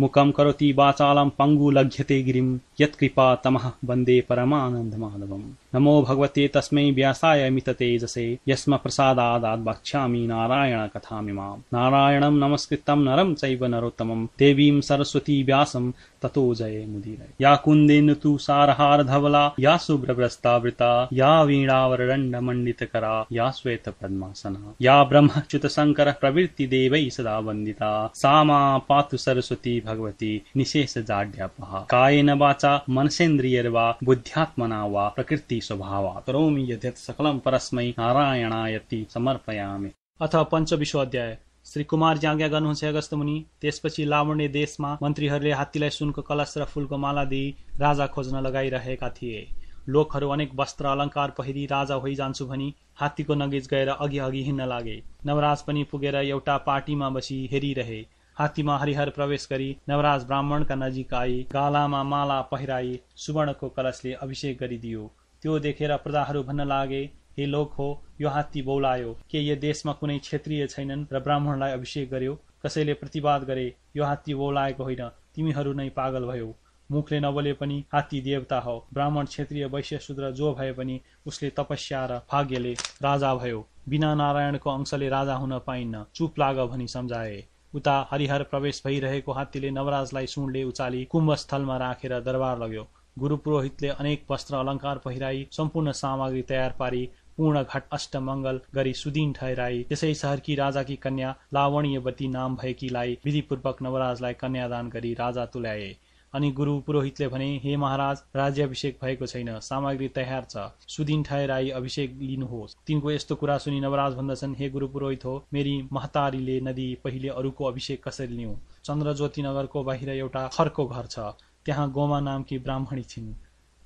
मुखं करोति वाचालं पङ्गुलघ्यते गिरिं यत्कृपा तमः वन्दे परमानन्दमाधवम्। नमो भगवते तस्मै व्यासाय मिततेजसे यस्म प्रसादादात् वक्ष्यामि नारायण कथामिमाम् नारायणं नमस्कृतं नरं चैव नरोत्तमं देवीं सरस्वती व्यासं ततो जये मुदीरय। या कुन्देन तु सारहारधवला या शुभ्रभ्रस्तावृता या वीणावरदण्डमण्डितकरा या श्वेतपद्मासना। या ब्रह्मच्युतशङ्कर प्रवृत्ति देवैः सदा वन्दिता। सा मा पातु सरस्वती भगवती निशेषजाड्यापः कायेन वाचा मनसेन्द्रियर्वा बुद्ध्यात्मना वा प्रकृति स्वभावा करोमि यद्यत् सकलं परस्मै नारायणायति समर्पयामि। अथ पञ्चविश्व अध्याय श्री कुमारजी आज्ञा गर्नुहुन्छ अगस्त मुनि। त्यसपछि लावण्य देशमा मन्त्रीहरूले हात्तीलाई सुनको कलश र फूलको माला दिई राजा खोज्न लगाइरहेका थिए। लोकहरू अनेक वस्त्र अलङ्कार पहिरी राजा जान्छु भनी हात्तीको नगिज गएर अघि अघि हिँड्न लागे। नवराज पनि पुगेर एउटा पार्टीमा बसी हेरिरहे। हात्तीमा हरिहर प्रवेश गरी नवराज ब्राह्मणका नजिक आई गालामा माला पहिराई सुवर्णको कलशले अभिषेक गरिदियो। त्यो देखेर प्रजाहरू भन्न लागे हे लोक हो यो हात्ती बौलायो। के यो देशमा कुनै क्षेत्रीय छैनन् र ब्राह्मणलाई अभिषेक गर्यो? कसैले प्रतिवाद गरे यो हात्ती बौलाएको होइन तिमीहरू नै पागल भयो। मुखले नबोले पनि हात्ती देवता हो। ब्राह्मण क्षेत्रीय वैश्य शूद्र जो भए पनि उसले तपस्या र भाग्यले राजा भयो। बिना नारायणको अंशले राजा हुन पाइन्न। चुप लाग भनी सम्झाए। उता हरिहर प्रवेश भइरहेको हात्तीले नवराजलाई सुनले उचाली कुम्भस्थलमा राखेर दरबार लग्यो। गुरु पुरोहितले अनेक वस्त्र अलङ्कार पहिराई सम्पूर्ण सामग्री तयार पारी पूर्ण घट अष्टमङ्गल गरी सुदिन ठहराई। त्यसै सहरकी राजाकी कन्या लावण्यवती नाम भएकीलाई विधिपूर्वक नवराजलाई कन्यादान गरी राजा तुल्याए। अनि गुरु पुरोहितले भने हे महाराज राज्याभिषेक भएको छैन सामग्री तयार छ। सुदिन ठहराई अभिषेक लिनुहोस्। तिनको यस्तो कुरा सुनि नवराज भन्दछन् हे गुरु पुरोहित हो मेरी महतारीले नदी पहिले अरूको अभिषेक कसरी लिउँ चन्द्रज्योति नगरको बाहिर एउटा खरको घर छ। त्यहाँ गोमा नामकी ब्राह्मणी छिन्।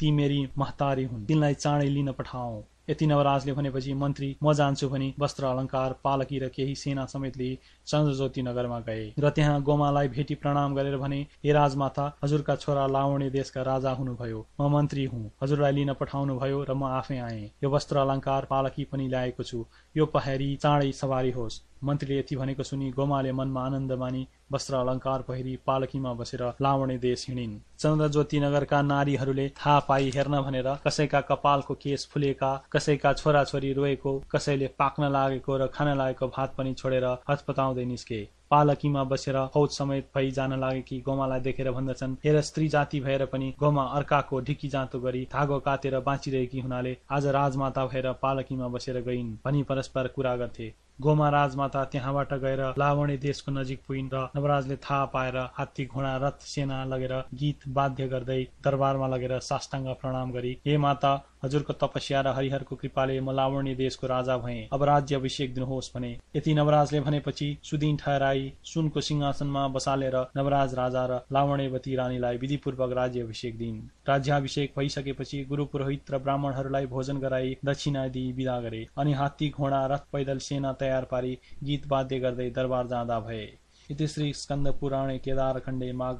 ती मेरी महतारी हुन्। तिनलाई चाँडै लिन पठाऊ। यति नवराजले भनेपछि मन्त्री म जान्छु भनी वस्त्र अलङ्कार पालकी र केही सेना समेत लिई चन्द्रज्योति नगरमा गए। र त्यहाँ गोमालाई भेटी प्रणाम गरेर भने हे राजमाता हजुरका छोरा लावणे देशका राजा हुनुभयो। म मन्त्री हुँ। हजुरलाई लिन पठाउनु भयो र म आफै आएँ। यो वस्त्र अलङ्कार पालकी पनि ल्याएको छु। यो पहेरी चाँडै सवारी होस्। मन्त्रीले यति भनेको सुनि गोमाले मनमा आनन्द मानी वस्त्र अलङ्कार पहिरी पालकीमा बसेर लावणे देश हिँडिन्। चन्द्रज्योति नगरका नारीहरूले थाहा पाई हेर्न भनेर कसैका कपालको केस फुलेका कसैका छोराछोरी रोएको कसैले पाक्न लागेको र खान लागेको भात पनि छोडेर हतपताउँदै निस्के। पालकीमा बसेर फौज समेत भई जान लागेकी गोमालाई देखेर भन्दछन्। हेर स्त्री जाति भएर पनि गोमा अर्काको ढिकी जाँतो गरी धागो काटेर बाँचिरहेकी हुनाले आज राजमाता भएर पालकीमा बसेर गइन् भनी परस्पर कुरा गर्थे। गोमा राजमाता त्यहाँबाट गएर लावणे देशको नजिक पुगिन् र नवराजले थाहा पाएर हात्ती घोडा रथ सेना लगेर गीत बाध्य गर्दै दरबारमा लगेर साष्टाङ्ग प्रणाम गरी हे माता हजुरको तपस्या र हरिहरको कृपाले म लावण्य देशको राजा भएँ। अब राज्य अभिषेक दिनुहोस् भने। यति नवराजले भनेपछि सुदिन ठहराई सुनको सिंहासनमा बसालेर नवराज राजा र लावण्यवती रानीलाई विधिपूर्वक राज्य अभिषेक दिइन्। राज्याभिषेक भइसकेपछि गुरु पुरोहित र ब्राह्मणहरूलाई भोजन गराई दक्षिणा दिई विदा गरे। अनि हात्ती घोडा रथ पैदल सेना पारी गीत वाद्य गर्दै दरबार जाँदा भए। इति श्री स्कंद पुराणे केदारखण्डे माघ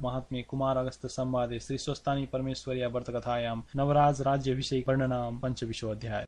कुमार अगस्त संवादे श्री स्वस्तानी परमेश्वर्या व्रतकथायां नवराज राज्याभिषेक वर्णनाम पञ्चविशोऽध्याय